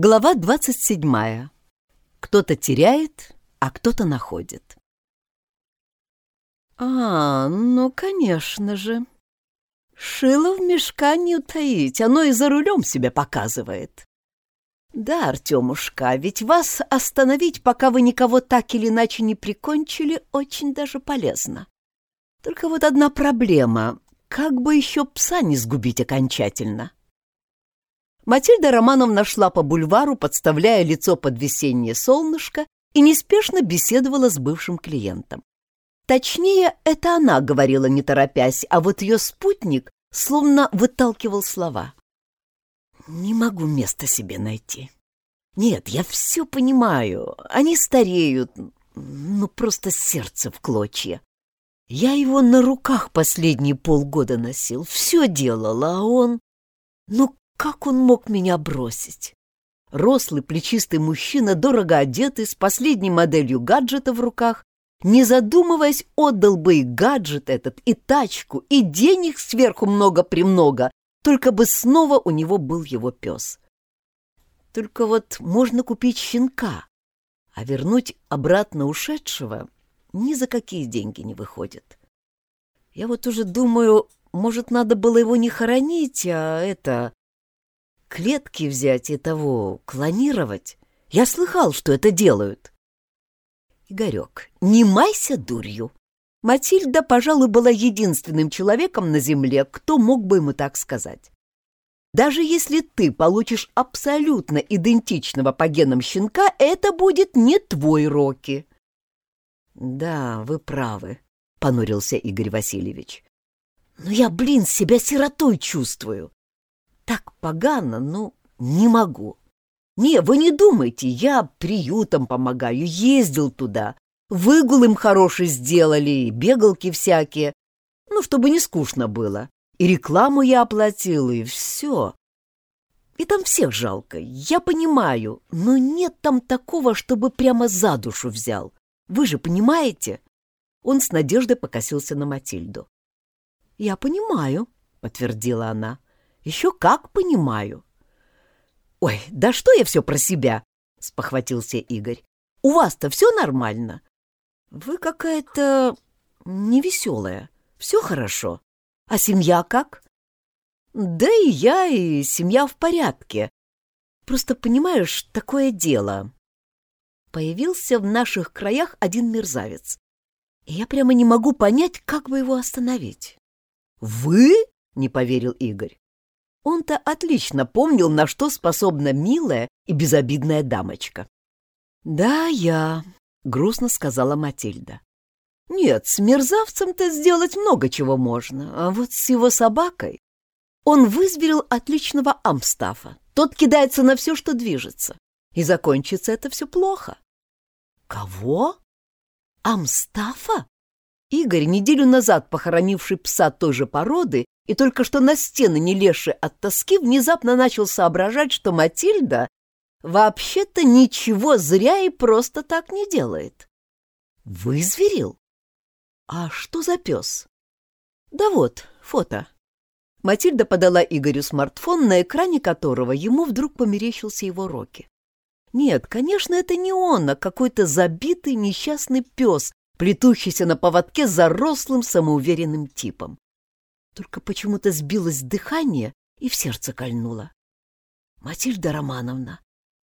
Глава 27. Кто-то теряет, а кто-то находит. А, ну, конечно же. Шило в мешка не утаить, оно и за рулем себя показывает. Да, Артемушка, ведь вас остановить, пока вы никого так или иначе не прикончили, очень даже полезно. Только вот одна проблема — как бы еще пса не сгубить окончательно. Матильда Романовна шла по бульвару, подставляя лицо под весеннее солнышко, и неспешно беседовала с бывшим клиентом. Точнее, это она говорила, не торопясь, а вот ее спутник словно выталкивал слова. «Не могу места себе найти. Нет, я все понимаю. Они стареют, ну просто сердце в клочья. Я его на руках последние полгода носил, все делал, а он... Ну как он мог меня бросить? Рослый, плечистый мужчина, дорого одетый, с последней моделью гаджета в руках, не задумываясь, отдал бы и гаджет этот, и тачку, и денег сверху много-премного, только бы снова у него был его пес. Только вот можно купить щенка, а вернуть обратно ушедшего ни за какие деньги не выходит. Я вот уже думаю, может, надо было его не хоронить, а это клетки взять и того, клонировать. Я слыхал, что это делают. Игорек, не майся дурью. Матильда, пожалуй, была единственным человеком на земле, кто мог бы ему так сказать. Даже если ты получишь абсолютно идентичного по генам щенка, это будет не твой Рокки. Да, вы правы, — понурился Игорь Васильевич. Но я, блин, себя сиротой чувствую так погано, ну, не могу. Не, вы не думайте, я приютам помогаю, ездил туда. Выгул им хороший сделали, бегалки всякие. Ну, чтобы не скучно было. И рекламу я оплатил, и все. И там всех жалко, я понимаю, но нет там такого, чтобы прямо за душу взял. Вы же понимаете?» Он с надеждой покосился на Матильду. «Я понимаю», — подтвердила она. Еще как понимаю. Ой, да что я все про себя? Спохватился Игорь. У вас-то все нормально? Вы какая-то невеселая. Все хорошо. А семья как? Да и я, и семья в порядке. Просто, понимаешь, такое дело. Появился в наших краях один мерзавец. И я прямо не могу понять, как бы его остановить. «Вы?» — не поверил Игорь. Он-то отлично помнил, на что способна милая и безобидная дамочка. «Да, я», — грустно сказала Матильда. «Нет, с мерзавцем-то сделать много чего можно, а вот с его собакой...» Он вызверил отличного амстафа. Тот кидается на все, что движется. И закончится это все плохо. «Кого? Амстафа?» Игорь, неделю назад похоронивший пса той же породы, и только что на стены не леший от тоски, внезапно начал соображать, что Матильда вообще-то ничего зря и просто так не делает. Вызверил? А что за пес? Да вот, фото. Матильда подала Игорю смартфон, на экране которого ему вдруг померещился его Рокки. Нет, конечно, это не он, а какой-то забитый несчастный пес, плетущийся на поводке за рослым самоуверенным типом. Только почему-то сбилось дыхание и в сердце кольнуло. «Матильда Романовна,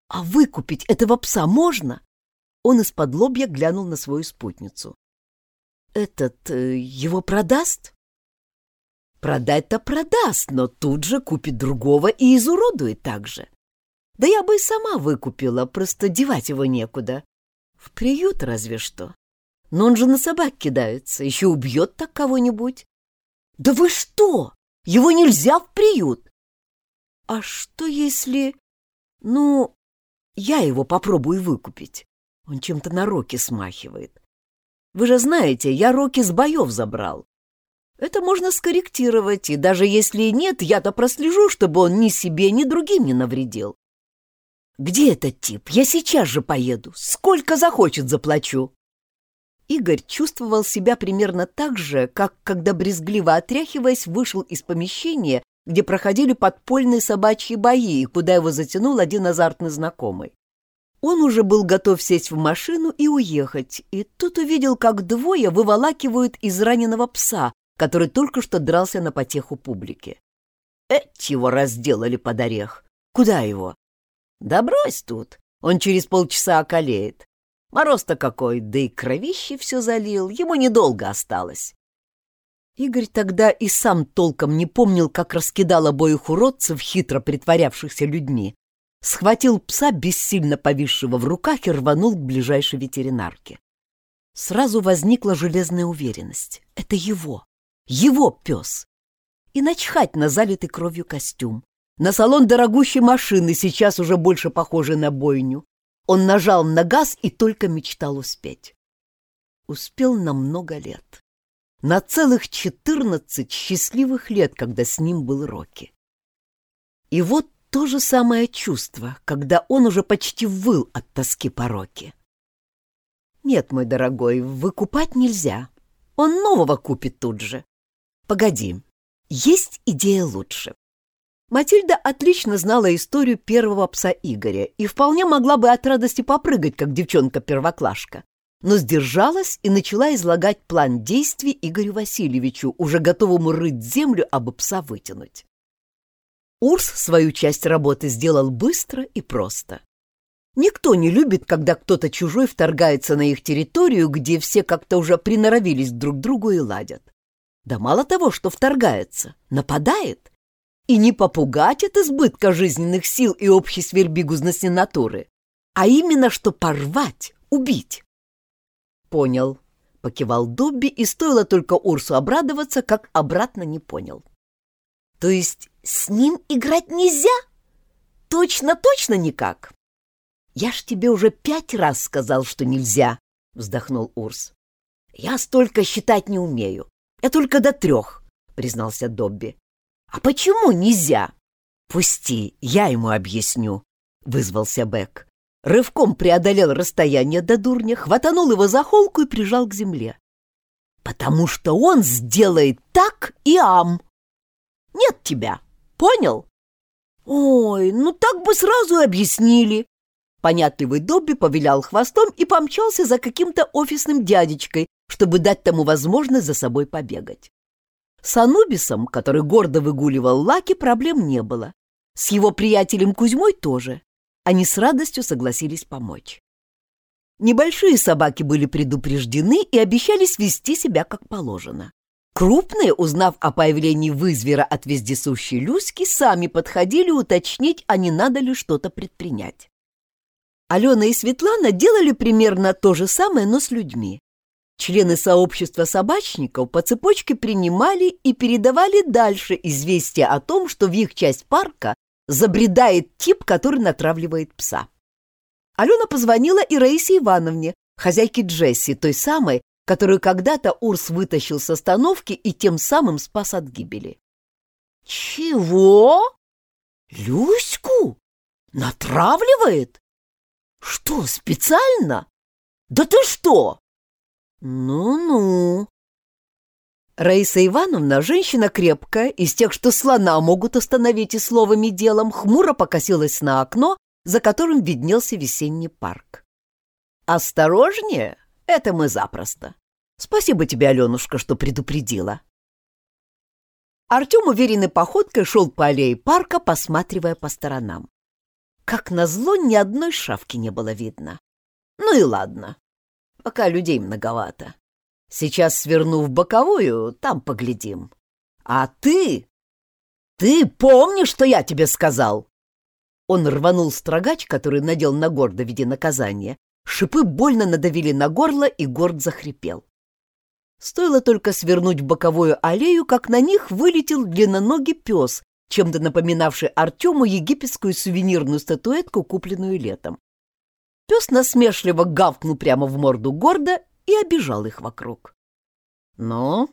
а выкупить этого пса можно?» Он из-под лобья глянул на свою спутницу. «Этот э, его продаст?» «Продать-то продаст, но тут же купит другого и изуродует так же. Да я бы и сама выкупила, просто девать его некуда. В приют разве что. Но он же на собак кидается, еще убьет так кого-нибудь. «Да вы что? Его нельзя в приют!» «А что если... Ну, я его попробую выкупить? Он чем-то на Роки смахивает. Вы же знаете, я Роки с боев забрал. Это можно скорректировать, и даже если нет, я-то прослежу, чтобы он ни себе, ни другим не навредил. Где этот тип? Я сейчас же поеду. Сколько захочет, заплачу. Игорь чувствовал себя примерно так же, как когда, брезгливо отряхиваясь, вышел из помещения, где проходили подпольные собачьи бои куда его затянул один азартный знакомый. Он уже был готов сесть в машину и уехать, и тут увидел, как двое выволакивают из раненого пса, который только что дрался на потеху публики. Эти его разделали под орех. Куда его? Да брось тут, он через полчаса околеет. Мороз-то какой, да и кровище все залил, ему недолго осталось. Игорь тогда и сам толком не помнил, как раскидал обоих уродцев, хитро притворявшихся людьми. Схватил пса, бессильно повисшего в руках, и рванул к ближайшей ветеринарке. Сразу возникла железная уверенность. Это его, его пес. И начхать на залитый кровью костюм, на салон дорогущей машины, сейчас уже больше похожей на бойню. Он нажал на газ и только мечтал успеть. Успел на много лет на целых четырнадцать счастливых лет, когда с ним был Рокки. И вот то же самое чувство, когда он уже почти выл от тоски по Рокки. Нет, мой дорогой, выкупать нельзя. Он нового купит тут же. Погоди, есть идея лучше. Матильда отлично знала историю первого пса Игоря и вполне могла бы от радости попрыгать, как девчонка-первоклашка но сдержалась и начала излагать план действий Игорю Васильевичу, уже готовому рыть землю, а пса вытянуть. Урс свою часть работы сделал быстро и просто. Никто не любит, когда кто-то чужой вторгается на их территорию, где все как-то уже приноровились друг к другу и ладят. Да мало того, что вторгается, нападает. И не попугать от избытка жизненных сил и общей свербигузности натуры, а именно что порвать, убить понял», — покивал Добби, и стоило только Урсу обрадоваться, как обратно не понял. «То есть с ним играть нельзя? Точно-точно никак?» «Я ж тебе уже пять раз сказал, что нельзя», — вздохнул Урс. «Я столько считать не умею. Я только до трех», — признался Добби. «А почему нельзя?» «Пусти, я ему объясню», — вызвался Бек рывком преодолел расстояние до дурня, хватанул его за холку и прижал к земле. «Потому что он сделает так и ам. Нет тебя, понял?» «Ой, ну так бы сразу объяснили!» Понятливый Добби повилял хвостом и помчался за каким-то офисным дядечкой, чтобы дать тому возможность за собой побегать. С Анубисом, который гордо выгуливал Лаки, проблем не было. С его приятелем Кузьмой тоже. Они с радостью согласились помочь. Небольшие собаки были предупреждены и обещались вести себя как положено. Крупные, узнав о появлении вызвера от вездесущей Люськи, сами подходили уточнить, а не надо ли что-то предпринять. Алена и Светлана делали примерно то же самое, но с людьми. Члены сообщества собачников по цепочке принимали и передавали дальше известие о том, что в их часть парка забредает тип, который натравливает пса. Алена позвонила и Раисе Ивановне, хозяйке Джесси, той самой, которую когда-то Урс вытащил с остановки и тем самым спас от гибели. «Чего? Люську? Натравливает? Что, специально? Да ты что?» «Ну-ну», Раиса Ивановна, женщина крепкая, из тех, что слона могут остановить и словом, и делом, хмуро покосилась на окно, за которым виднелся весенний парк. «Осторожнее, это мы запросто. Спасибо тебе, Аленушка, что предупредила». Артем уверенной походкой шел по аллее парка, посматривая по сторонам. Как назло, ни одной шавки не было видно. Ну и ладно, пока людей многовато. Сейчас сверну в боковую, там поглядим. А ты... Ты помнишь, что я тебе сказал?» Он рванул строгач, который надел на гордо в виде наказания. Шипы больно надавили на горло, и горд захрипел. Стоило только свернуть в боковую аллею, как на них вылетел длинноногий пес, чем-то напоминавший Артему египетскую сувенирную статуэтку, купленную летом. Пес насмешливо гавкнул прямо в морду гордо и обижал их вокруг. «Ну,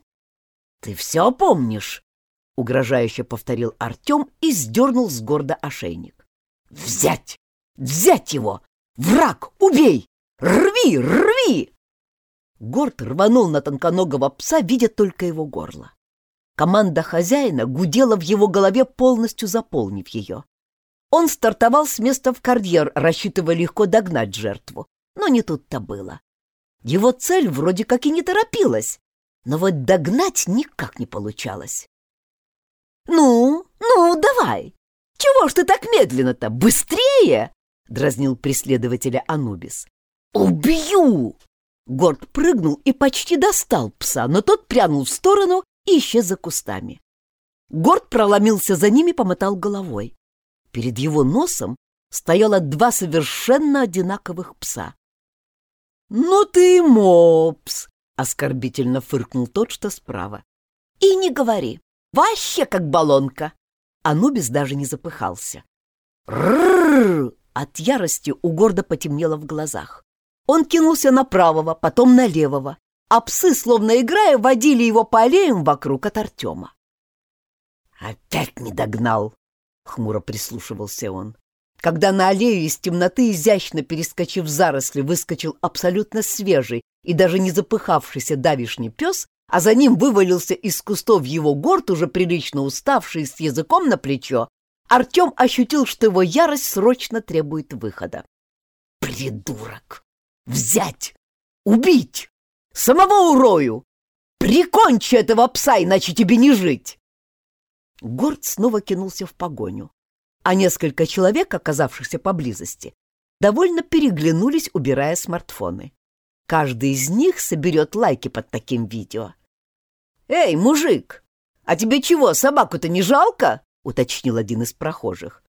ты все помнишь?» — угрожающе повторил Артем и сдернул с горда ошейник. «Взять! Взять его! Враг, убей! Рви, рви!» Горд рванул на тонконогого пса, видя только его горло. Команда хозяина гудела в его голове, полностью заполнив ее. Он стартовал с места в карьер, рассчитывая легко догнать жертву. Но не тут-то было. Его цель вроде как и не торопилась, но вот догнать никак не получалось. «Ну, ну, давай! Чего ж ты так медленно-то? Быстрее!» — дразнил преследователя Анубис. «Убью!» Горд прыгнул и почти достал пса, но тот прянул в сторону и исчез за кустами. Горд проломился за ними, помотал головой. Перед его носом стояло два совершенно одинаковых пса. «Ну ты мопс!» — оскорбительно фыркнул тот, что справа. «И не говори, вообще как баллонка!» Анубис даже не запыхался. «Ррррр!» От ярости у Горда потемнело в глазах. Он кинулся на правого, потом на левого, а псы, словно играя, водили его по аллеям вокруг от Артема. «Опять не догнал!» — хмуро прислушивался он. Когда на аллею из темноты, изящно перескочив заросли, выскочил абсолютно свежий и даже не запыхавшийся давишний пес, а за ним вывалился из кустов его горд, уже прилично уставший с языком на плечо, Артем ощутил, что его ярость срочно требует выхода. «Придурок! Взять! Убить!» Самого урою! Прикончи этого пса, иначе тебе не жить!» Горд снова кинулся в погоню, а несколько человек, оказавшихся поблизости, довольно переглянулись, убирая смартфоны. Каждый из них соберет лайки под таким видео. «Эй, мужик, а тебе чего, собаку-то не жалко?» — уточнил один из прохожих.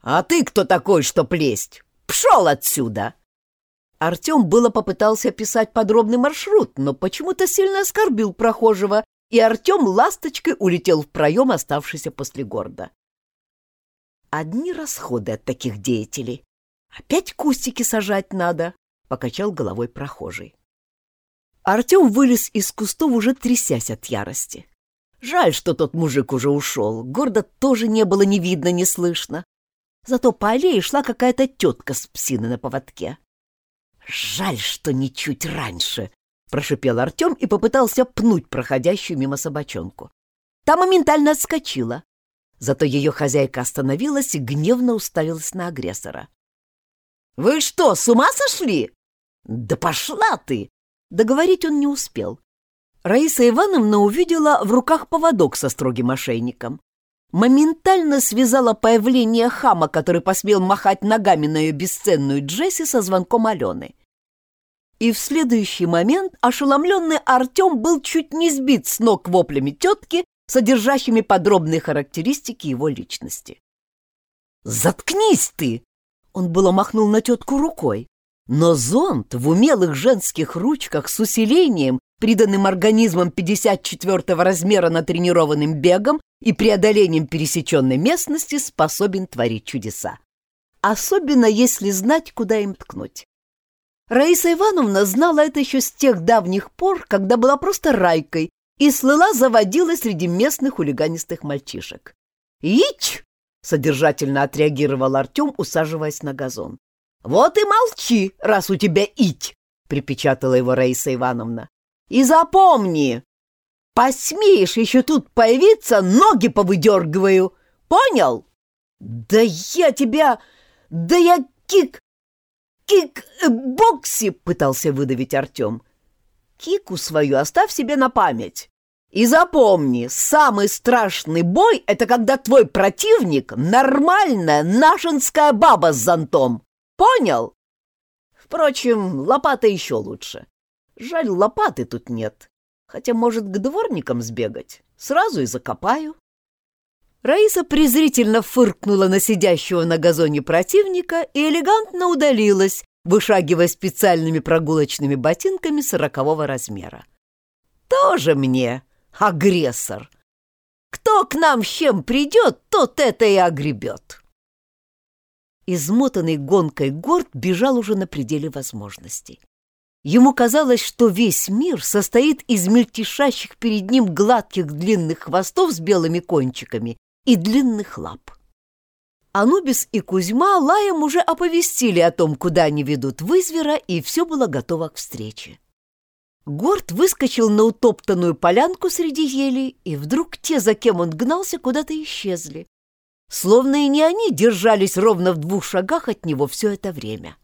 «А ты кто такой, что плесть? Пшел отсюда!» Артем было попытался описать подробный маршрут, но почему-то сильно оскорбил прохожего, и Артем ласточкой улетел в проем, оставшийся после города. «Одни расходы от таких деятелей. Опять кустики сажать надо», — покачал головой прохожий. Артем вылез из кустов, уже трясясь от ярости. Жаль, что тот мужик уже ушел. Горда тоже не было ни видно, ни слышно. Зато по аллее шла какая-то тетка с псиной на поводке. «Жаль, что не чуть раньше», — прошипел Артем и попытался пнуть проходящую мимо собачонку. Та моментально отскочила. Зато ее хозяйка остановилась и гневно уставилась на агрессора. «Вы что, с ума сошли?» «Да пошла ты!» Договорить он не успел. Раиса Ивановна увидела в руках поводок со строгим ошейником. Моментально связала появление хама, который посмел махать ногами на ее бесценную Джесси со звонком Алены. И в следующий момент ошеломленный Артем был чуть не сбит с ног воплями тетки, содержащими подробные характеристики его личности. «Заткнись ты!» Он было махнул на тетку рукой, но зонт в умелых женских ручках с усилением, приданным организмом 54-го размера натренированным бегом и преодолением пересеченной местности, способен творить чудеса. Особенно если знать, куда им ткнуть. Раиса Ивановна знала это еще с тех давних пор, когда была просто райкой и слыла заводила среди местных хулиганистых мальчишек. «Ич!» — содержательно отреагировал Артем, усаживаясь на газон. «Вот и молчи, раз у тебя ить!» — припечатала его Раиса Ивановна. «И запомни, посмеешь еще тут появиться, ноги повыдергиваю, понял?» «Да я тебя... Да я кик... «Кик-бокси!» э, — пытался выдавить Артем. «Кику свою оставь себе на память. И запомни, самый страшный бой — это когда твой противник — нормальная нашинская баба с зонтом. Понял? Впрочем, лопата еще лучше. Жаль, лопаты тут нет. Хотя, может, к дворникам сбегать. Сразу и закопаю». Раиса презрительно фыркнула на сидящего на газоне противника и элегантно удалилась, вышагивая специальными прогулочными ботинками сорокового размера. «Тоже мне агрессор! Кто к нам с чем придет, тот это и огребет!» Измотанный гонкой горд бежал уже на пределе возможностей. Ему казалось, что весь мир состоит из мельтешащих перед ним гладких длинных хвостов с белыми кончиками и длинных лап. Анубис и Кузьма лаем уже оповестили о том, куда они ведут вызвера, и все было готово к встрече. Горд выскочил на утоптанную полянку среди елей, и вдруг те, за кем он гнался, куда-то исчезли. Словно и не они держались ровно в двух шагах от него все это время.